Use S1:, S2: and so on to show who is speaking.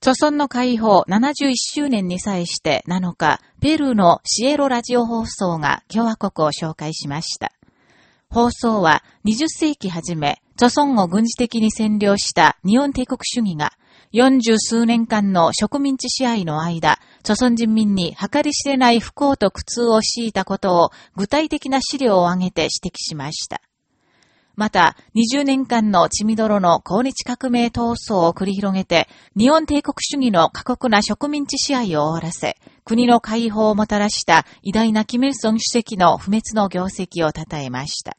S1: 著村の解放71周年に際して7日、ペルーのシエロラジオ放送が共和国を紹介しました。放送は20世紀初め、著村を軍事的に占領した日本帝国主義が、40数年間の植民地支配の間、著村人民に計り知れない不幸と苦痛を強いたことを具体的な資料を挙げて指摘しました。また、20年間の血みどろの抗日革命闘争を繰り広げて、日本帝国主義の過酷な植民地支配を終わらせ、国の解放をもたらした偉大なキム・イルソン主席の不滅の業績を称えました。